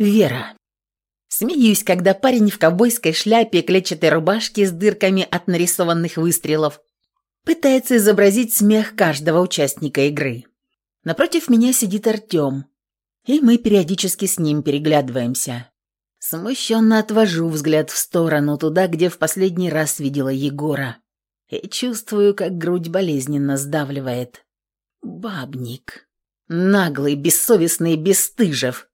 Вера. Смеюсь, когда парень в ковбойской шляпе, клетчатой рубашке с дырками от нарисованных выстрелов пытается изобразить смех каждого участника игры. Напротив меня сидит Артем, и мы периодически с ним переглядываемся. Смущенно отвожу взгляд в сторону, туда, где в последний раз видела Егора, и чувствую, как грудь болезненно сдавливает. Бабник. Наглый, бессовестный Бестыжев.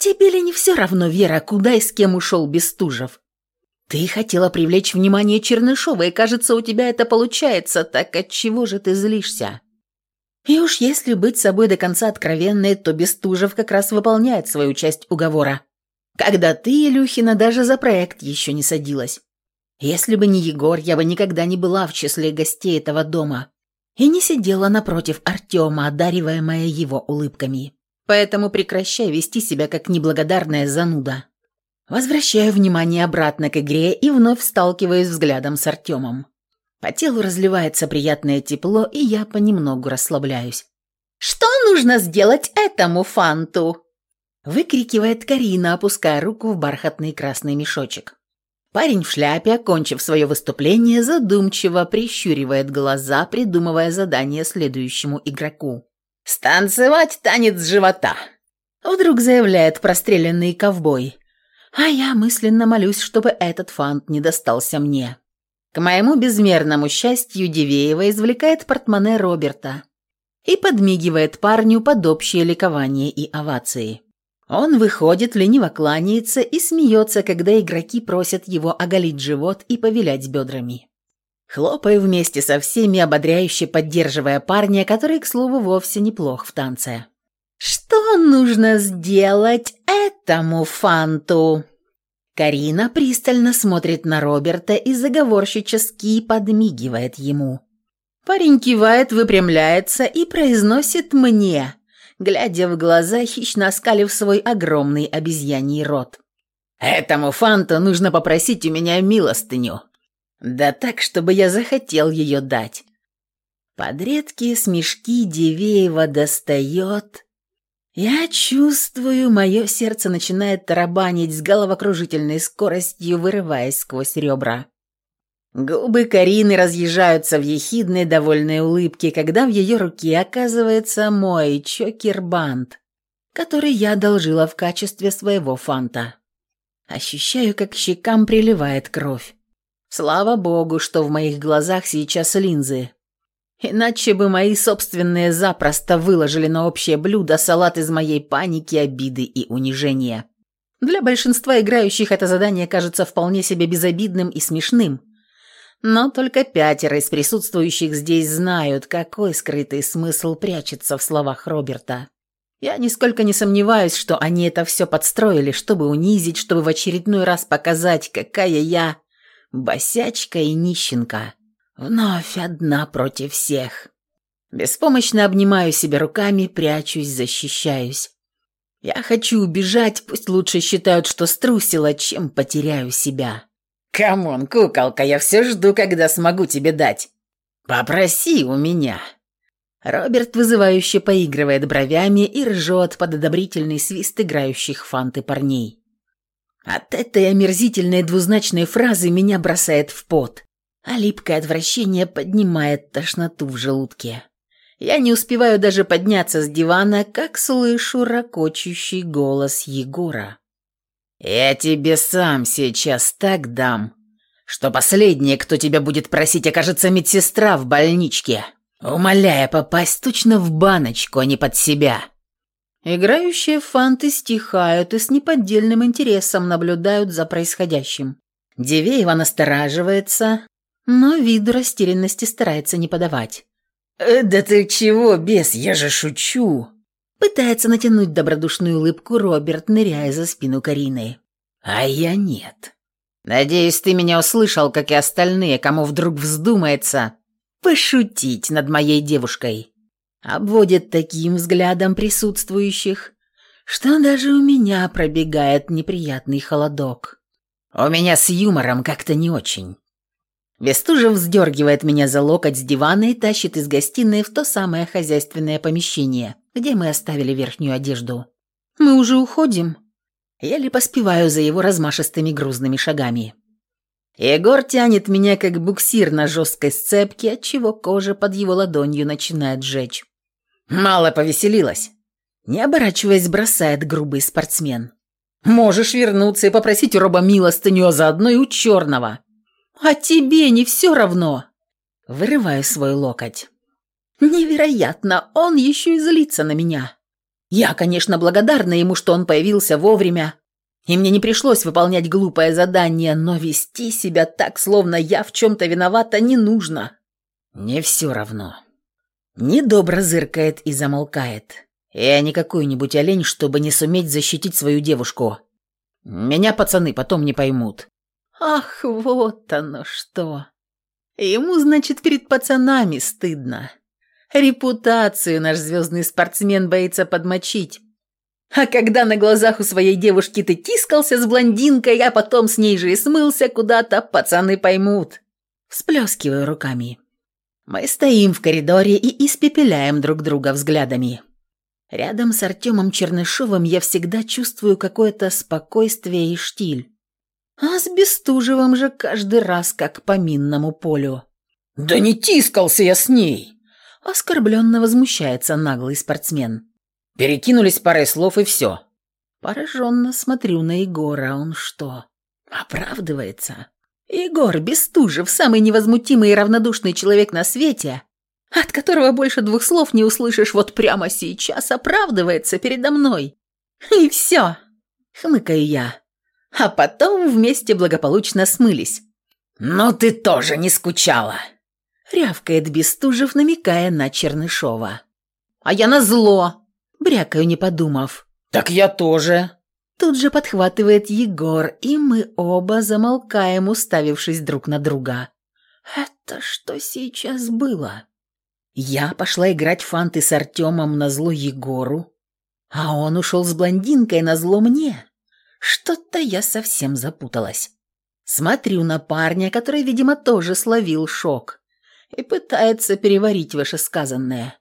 Тебе ли не все равно, Вера, куда и с кем ушел Бестужев? Ты хотела привлечь внимание Чернышова, и, кажется, у тебя это получается, так от чего же ты злишься? И уж если быть собой до конца откровенной, то Бестужев как раз выполняет свою часть уговора. Когда ты, Илюхина, даже за проект еще не садилась. Если бы не Егор, я бы никогда не была в числе гостей этого дома и не сидела напротив Артема, одариваемая его улыбками. Поэтому прекращай вести себя как неблагодарная зануда. Возвращаю внимание обратно к игре и вновь сталкиваюсь взглядом с Артемом. По телу разливается приятное тепло, и я понемногу расслабляюсь. «Что нужно сделать этому фанту?» Выкрикивает Карина, опуская руку в бархатный красный мешочек. Парень в шляпе, окончив свое выступление, задумчиво прищуривает глаза, придумывая задание следующему игроку. «Станцевать танец живота!» Вдруг заявляет простреленный ковбой. А я мысленно молюсь, чтобы этот фант не достался мне. К моему безмерному счастью, Дивеева извлекает портмоне Роберта и подмигивает парню под общее ликование и овации. Он выходит, лениво кланяется и смеется, когда игроки просят его оголить живот и повилять бедрами. Хлопаю вместе со всеми, ободряюще поддерживая парня, который, к слову, вовсе неплох в танце. «Что нужно сделать этому фанту?» Карина пристально смотрит на Роберта и заговорщически подмигивает ему. Парень кивает, выпрямляется и произносит мне, глядя в глаза, хищно оскалив свой огромный обезьяний рот. «Этому фанту нужно попросить у меня милостыню. Да так, чтобы я захотел ее дать». Под редкие смешки Дивеева достает я чувствую, мое сердце начинает тарабанить с головокружительной скоростью, вырываясь сквозь ребра. Губы Карины разъезжаются в ехидной довольной улыбке, когда в ее руке оказывается мой чокербанд, который я одолжила в качестве своего фанта. Ощущаю, как щекам приливает кровь. Слава богу, что в моих глазах сейчас линзы, Иначе бы мои собственные запросто выложили на общее блюдо салат из моей паники, обиды и унижения. Для большинства играющих это задание кажется вполне себе безобидным и смешным. Но только пятеро из присутствующих здесь знают, какой скрытый смысл прячется в словах Роберта. Я нисколько не сомневаюсь, что они это все подстроили, чтобы унизить, чтобы в очередной раз показать, какая я босячка и нищенка. Вновь одна против всех. Беспомощно обнимаю себя руками, прячусь, защищаюсь. Я хочу убежать, пусть лучше считают, что струсила, чем потеряю себя. Come on, куколка, я все жду, когда смогу тебе дать. Попроси у меня. Роберт вызывающе поигрывает бровями и ржет под одобрительный свист играющих фанты парней. От этой омерзительной двузначной фразы меня бросает в пот а липкое отвращение поднимает тошноту в желудке. Я не успеваю даже подняться с дивана, как слышу ракочущий голос Егора. «Я тебе сам сейчас так дам, что последнее, кто тебя будет просить, окажется медсестра в больничке, умоляя попасть точно в баночку, а не под себя». Играющие фанты стихают и с неподдельным интересом наблюдают за происходящим. Дивеева настораживается, но виду растерянности старается не подавать. «Э, «Да ты чего, бес, я же шучу!» Пытается натянуть добродушную улыбку Роберт, ныряя за спину Карины. «А я нет. Надеюсь, ты меня услышал, как и остальные, кому вдруг вздумается пошутить над моей девушкой». Обводит таким взглядом присутствующих, что даже у меня пробегает неприятный холодок. «У меня с юмором как-то не очень». Бестужев вздергивает меня за локоть с дивана и тащит из гостиной в то самое хозяйственное помещение, где мы оставили верхнюю одежду. «Мы уже уходим?» Еле поспеваю за его размашистыми грузными шагами. Егор тянет меня, как буксир на жесткой сцепке, отчего кожа под его ладонью начинает жечь. «Мало повеселилась!» Не оборачиваясь, бросает грубый спортсмен. «Можешь вернуться и попросить у Роба милостыню, а заодно и у черного». «А тебе не все равно?» Вырываю свой локоть. «Невероятно, он еще и злится на меня. Я, конечно, благодарна ему, что он появился вовремя, и мне не пришлось выполнять глупое задание, но вести себя так, словно я в чем-то виновата, не нужно. Не все равно. Недобро зыркает и замолкает. Я не какой-нибудь олень, чтобы не суметь защитить свою девушку. Меня пацаны потом не поймут. Ах, вот оно что. Ему, значит, перед пацанами стыдно. Репутацию наш звездный спортсмен боится подмочить. А когда на глазах у своей девушки ты тискался с блондинкой, а потом с ней же и смылся куда-то, пацаны поймут. Всплескиваю руками. Мы стоим в коридоре и испепеляем друг друга взглядами. Рядом с Артемом Чернышовым я всегда чувствую какое-то спокойствие и штиль. А с Бестужевым же каждый раз как по минному полю. «Да не тискался я с ней!» Оскорбленно возмущается наглый спортсмен. Перекинулись парой слов и все. Пораженно смотрю на Егора. Он что, оправдывается? Егор Бестужев, самый невозмутимый и равнодушный человек на свете, от которого больше двух слов не услышишь вот прямо сейчас, оправдывается передо мной. И все, хмыкаю я. А потом вместе благополучно смылись. «Ну ты тоже не скучала!» Рявкает Бестужев, намекая на Чернышова. «А я на зло брякаю, не подумав. «Так я тоже!» Тут же подхватывает Егор, и мы оба замолкаем, уставившись друг на друга. «Это что сейчас было?» Я пошла играть фанты с Артемом на зло Егору, а он ушел с блондинкой на зло мне. Что-то я совсем запуталась. Смотрю на парня, который, видимо, тоже словил шок и пытается переварить вышесказанное.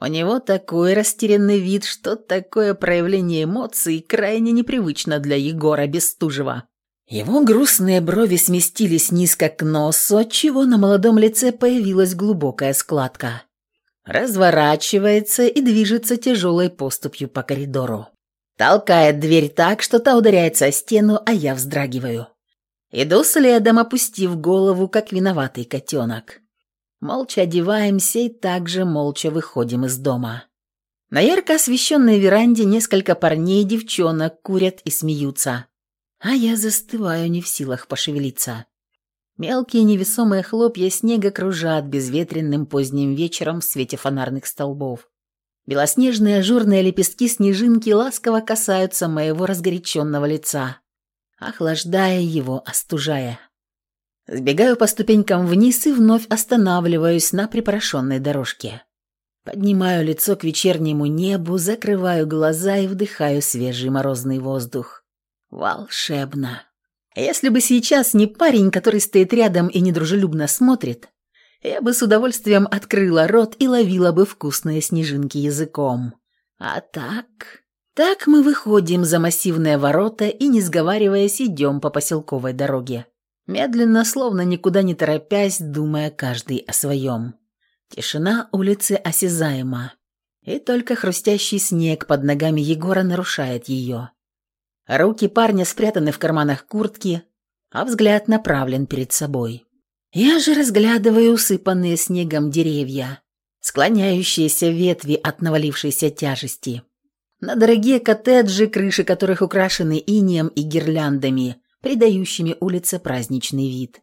У него такой растерянный вид, что такое проявление эмоций крайне непривычно для Егора Бестужева. Его грустные брови сместились низко к носу, отчего на молодом лице появилась глубокая складка. Разворачивается и движется тяжелой поступью по коридору. Толкает дверь так, что та ударяется о стену, а я вздрагиваю. Иду следом, опустив голову, как виноватый котенок. Молча одеваемся и также молча выходим из дома. На ярко освещенной веранде несколько парней и девчонок курят и смеются. А я застываю не в силах пошевелиться. Мелкие невесомые хлопья снега кружат безветренным поздним вечером в свете фонарных столбов. Белоснежные ажурные лепестки снежинки ласково касаются моего разгоряченного лица, охлаждая его, остужая. Сбегаю по ступенькам вниз и вновь останавливаюсь на припорошенной дорожке. Поднимаю лицо к вечернему небу, закрываю глаза и вдыхаю свежий морозный воздух. Волшебно. Если бы сейчас не парень, который стоит рядом и недружелюбно смотрит, я бы с удовольствием открыла рот и ловила бы вкусные снежинки языком. А так... Так мы выходим за массивные ворота и, не сговариваясь, идем по поселковой дороге. Медленно, словно никуда не торопясь, думая каждый о своем. Тишина улицы осязаема, и только хрустящий снег под ногами Егора нарушает ее. Руки парня спрятаны в карманах куртки, а взгляд направлен перед собой. Я же разглядываю усыпанные снегом деревья, склоняющиеся ветви от навалившейся тяжести. На дорогие коттеджи, крыши которых украшены инеем и гирляндами, придающими улице праздничный вид.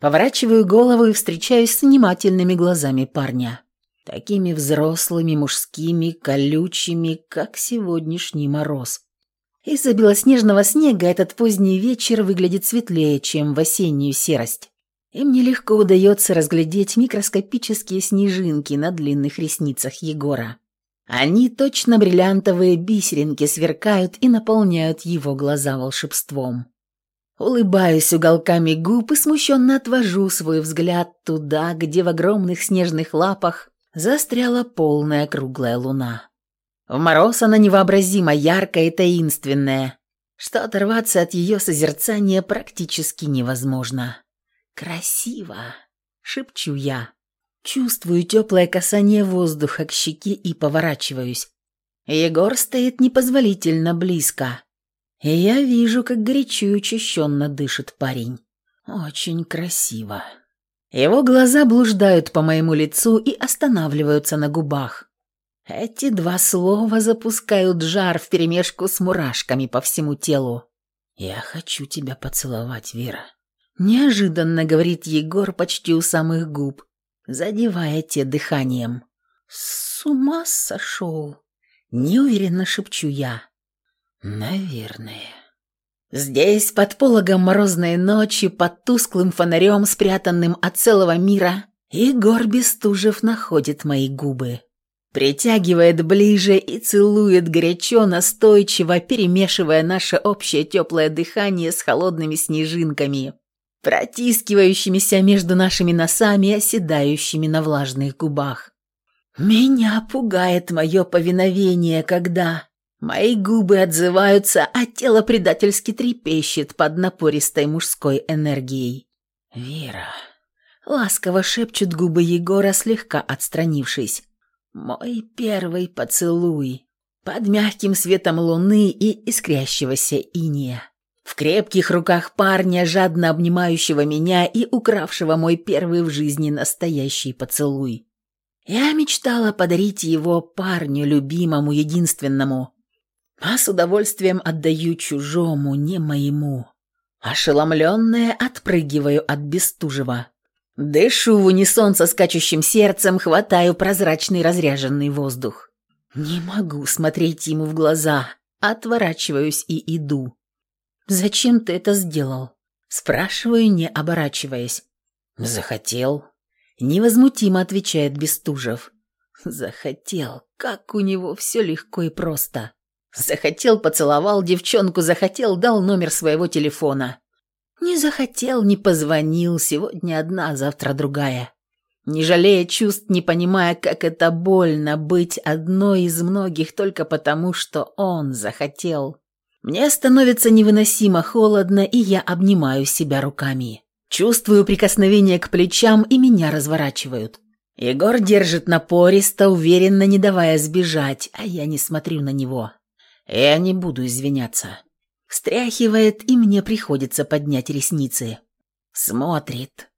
Поворачиваю голову и встречаюсь с внимательными глазами парня. Такими взрослыми, мужскими, колючими, как сегодняшний мороз. Из-за белоснежного снега этот поздний вечер выглядит светлее, чем в осеннюю серость. И мне легко удается разглядеть микроскопические снежинки на длинных ресницах Егора. Они точно бриллиантовые бисеринки сверкают и наполняют его глаза волшебством. Улыбаюсь уголками губ и смущенно отвожу свой взгляд туда, где в огромных снежных лапах застряла полная круглая луна. В мороз она невообразимо яркая и таинственная, что оторваться от ее созерцания практически невозможно. «Красиво!» — шепчу я. Чувствую теплое касание воздуха к щеке и поворачиваюсь. Егор стоит непозволительно близко. И я вижу, как горячо и учащенно дышит парень. Очень красиво. Его глаза блуждают по моему лицу и останавливаются на губах. Эти два слова запускают жар вперемешку с мурашками по всему телу. «Я хочу тебя поцеловать, Вера», — неожиданно говорит Егор почти у самых губ, задевая те дыханием. «С ума сошел!» — неуверенно шепчу я. «Наверное». Здесь, под пологом морозной ночи, под тусклым фонарем, спрятанным от целого мира, Егор Бестужев находит мои губы. Притягивает ближе и целует горячо, настойчиво, перемешивая наше общее теплое дыхание с холодными снежинками, протискивающимися между нашими носами и оседающими на влажных губах. Меня пугает мое повиновение, когда Мои губы отзываются, а тело предательски трепещет под напористой мужской энергией. «Вера!» — ласково шепчут губы Егора, слегка отстранившись. «Мой первый поцелуй!» Под мягким светом луны и искрящегося иния. В крепких руках парня, жадно обнимающего меня и укравшего мой первый в жизни настоящий поцелуй. Я мечтала подарить его парню, любимому, единственному, а с удовольствием отдаю чужому, не моему. Ошеломленная отпрыгиваю от Бестужева. Дышу в унисон со скачущим сердцем, хватаю прозрачный разряженный воздух. Не могу смотреть ему в глаза, отворачиваюсь и иду. «Зачем ты это сделал?» Спрашиваю, не оборачиваясь. «Захотел». Невозмутимо отвечает Бестужев. «Захотел. Как у него все легко и просто». Захотел, поцеловал девчонку, захотел, дал номер своего телефона. Не захотел, не позвонил, сегодня одна, завтра другая. Не жалея чувств, не понимая, как это больно быть одной из многих только потому, что он захотел. Мне становится невыносимо холодно, и я обнимаю себя руками. Чувствую прикосновение к плечам, и меня разворачивают. Егор держит напористо, уверенно, не давая сбежать, а я не смотрю на него. «Я не буду извиняться». Встряхивает, и мне приходится поднять ресницы. Смотрит.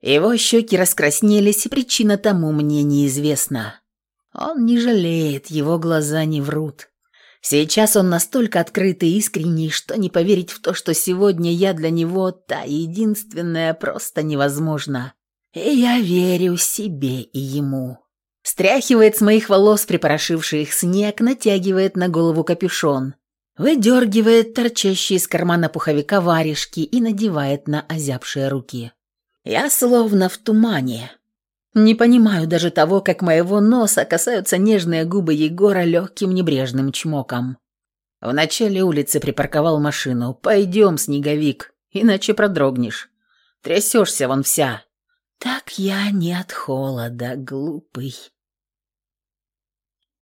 Его щеки раскраснелись, и причина тому мне неизвестна. Он не жалеет, его глаза не врут. Сейчас он настолько открытый и искренний, что не поверить в то, что сегодня я для него та единственная, просто невозможно. И я верю себе и ему. Стряхивает с моих волос припорошивший их снег, натягивает на голову капюшон. Выдергивает торчащие из кармана пуховика варежки и надевает на озябшие руки. Я словно в тумане. Не понимаю даже того, как моего носа касаются нежные губы Егора легким небрежным чмоком. В начале улицы припарковал машину. «Пойдем, снеговик, иначе продрогнешь. Трясешься вон вся». «Так я не от холода, глупый».